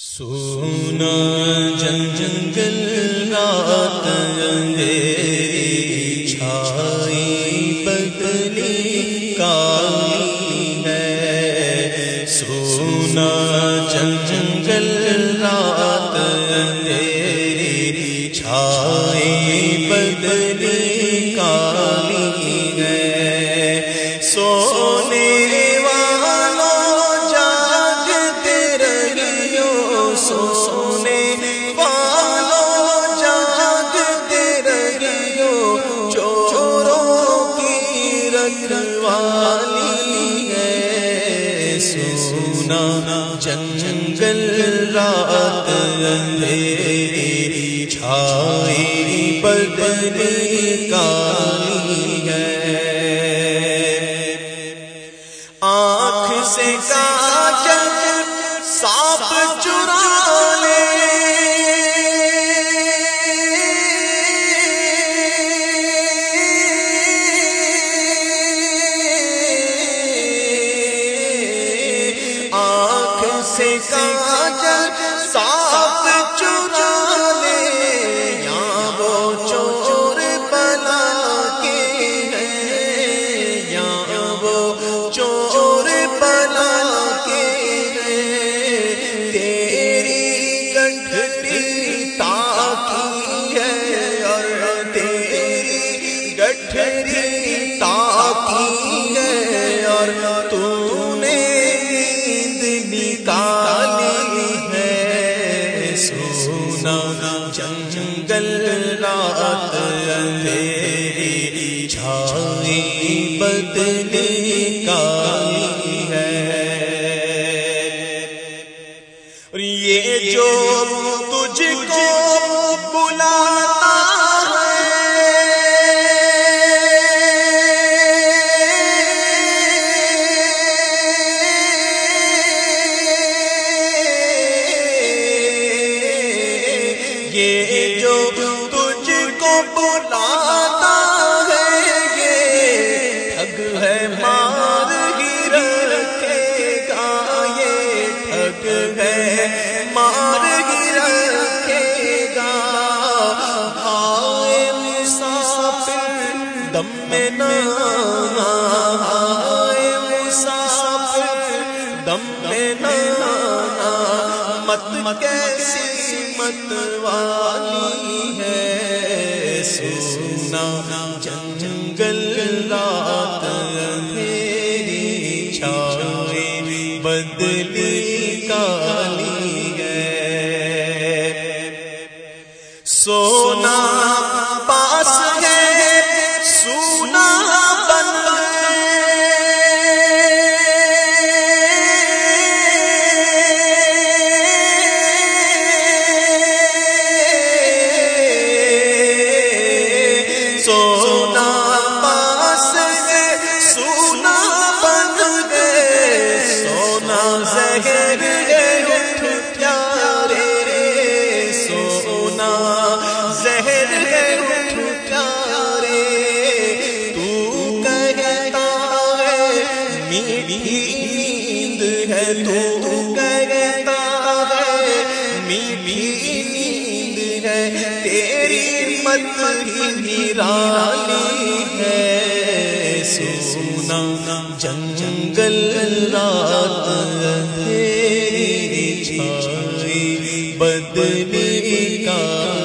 سونا جن جنگل رات اندھیری بدل بدلی کالی ہے۔ آنکھ سے کا سنا جنگل رات اندھیری چھائی بدلی کا ہے۔ اور یہ جو بلاتا ہے یہ۔ ٹھگ ہے، مار ہی رکھے گا یہ۔ ٹھگ ہے، مار ہی رکھے گا۔ آئے مسافر، دم میں نہ آئے مسافر، دم میں نہ مت کیسی مت والی ہے۔ سونا جنگل رات زہر ہے پیارے تو کہتا ہے میری نیند ہے، تو کہتا ہے میری نیند ہے، تیری مت ہی رالی ہے۔ سونا، جنگل رات تیری چھائی بدلی کالی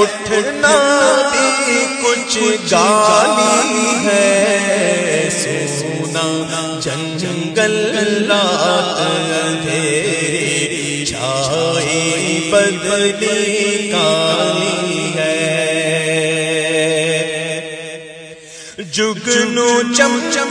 اٹھنا بھی کچھ گالی ہے سونا جن جنگل رات اندھیری، چھائی بدلی کالی ہے۔ جگنو چم چمے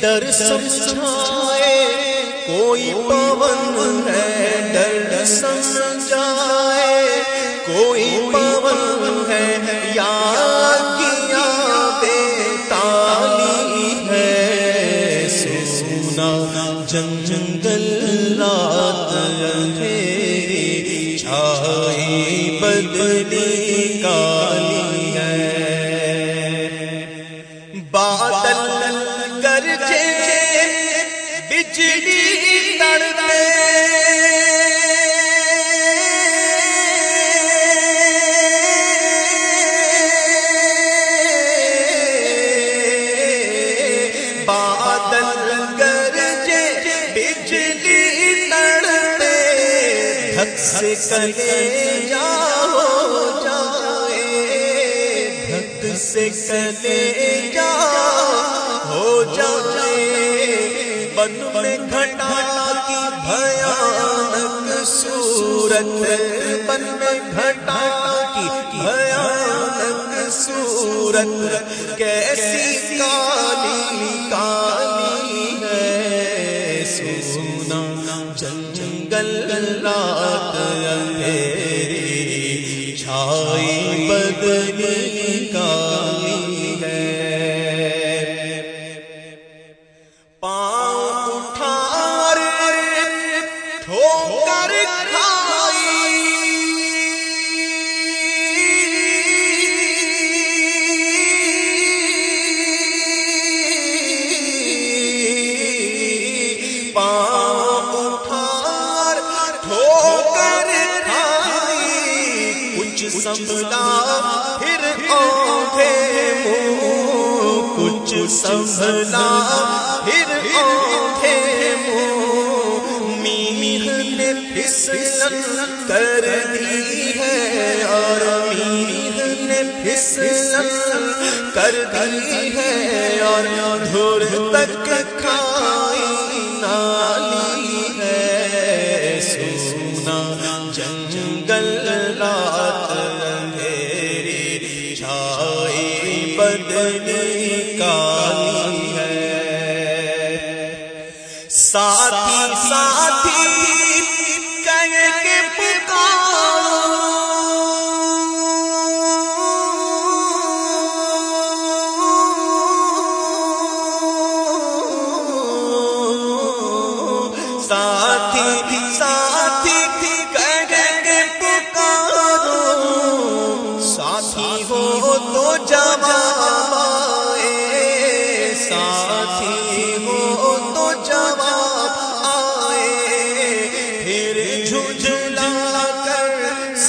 ڈر سمجھائے کوئی پون ہے، ڈر سمجھائے کوئی پون ہے یا سونا جنگ جنگل رات چھائی بدلی کالی کلے جاؤ جائے دھک سے کلے جا ہو جائے بن میں گھٹا کی بھیانک صورت، بن میں گھٹا کی بھیانک صورت، کیسی کالی کالی ہے، سونا جنگل رات اندھیری چھائی بدنی کچھ سنبھلا پھر آنکھے منہ کچھ سنبھلا پھر آنکھے منہ میہ نے پھسلن کر دی ہے اور میہ نے پھسلن کر دی ہے اور دھر تک کھائی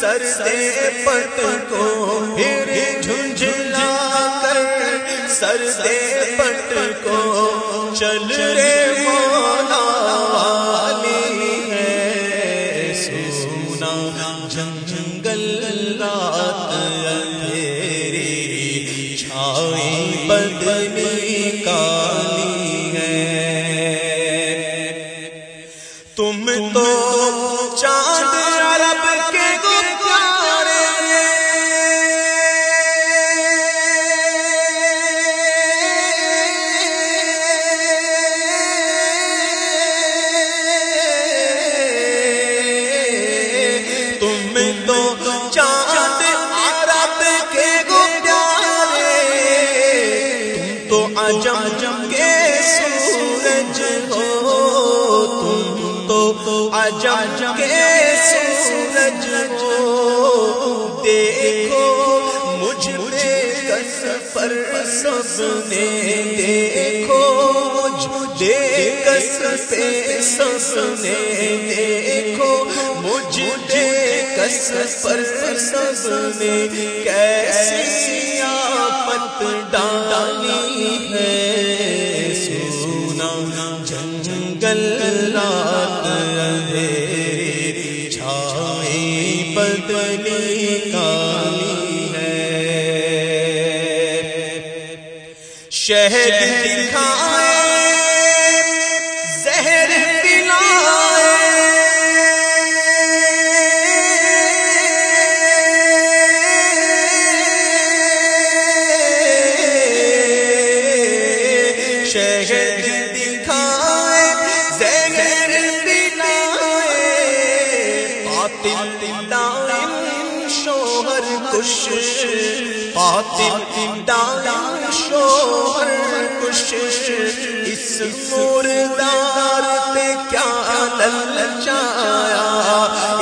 سر دے پٹ کو پھر جھنجھلا کر سر دے پٹ کو چل رے مولا والی ہے سونا جنگل رات اندھیری چھائی بدلی کالی ہے تم تو چاند عجم کے سورج ہو تم تو عجم کے سورج ہو دیکھو مجھ پہ کس پر سب نے دیکھو مجھ مجھے کس پہ سب نے دیکھو مجھے کس پر سب نے کیسی آفت ڈالی شہد دکھائے زہر پلائے شہد دکھائے زہر پلائے۔ قاتل دائم شوہر کش قاتل دائم اس مردار پہ کیا للچایا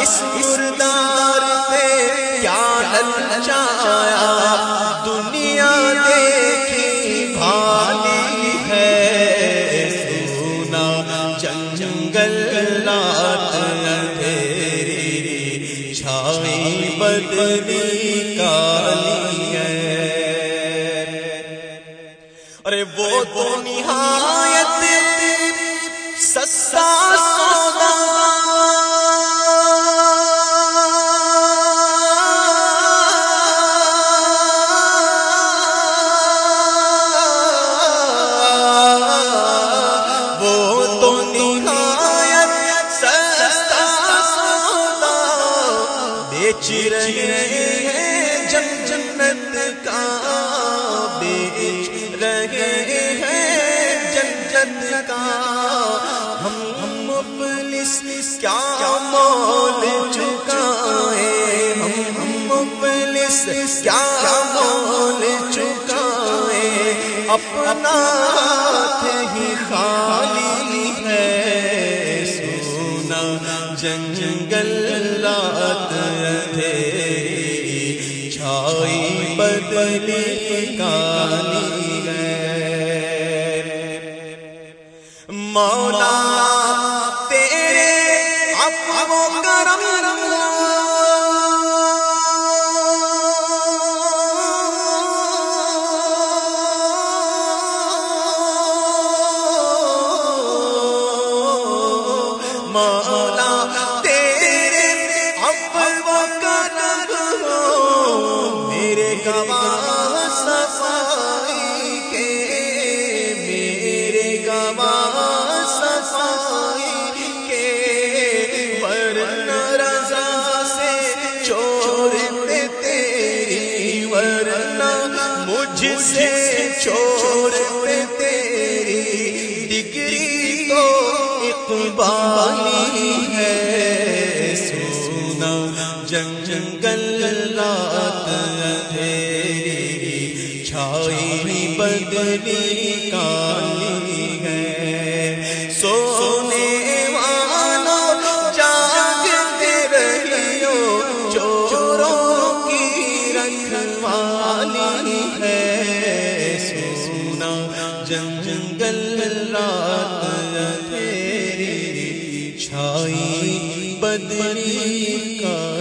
اس مردار پہ کیا للچایا دنیا وہ تو نہایت سستا سودا۔ بیچ رہے ہیں جن جنت کا بیچ رہے جنت ہم ہم مفلس کیا مول چکائے ہم ہم مفلس کیا مول چکائے اپنا ہی خالی ہے۔ سونا جنگل رات اندھیری چھائی بدلی کالی مولا اقبالی ہے سونا، جنگل رات چھائی بدلی کالی ہے۔ سونے والو جاگتے رہیو، چوروں کی رکھوالی ہے۔ سونا، جنگل رات اندھیری چھائی بدری کا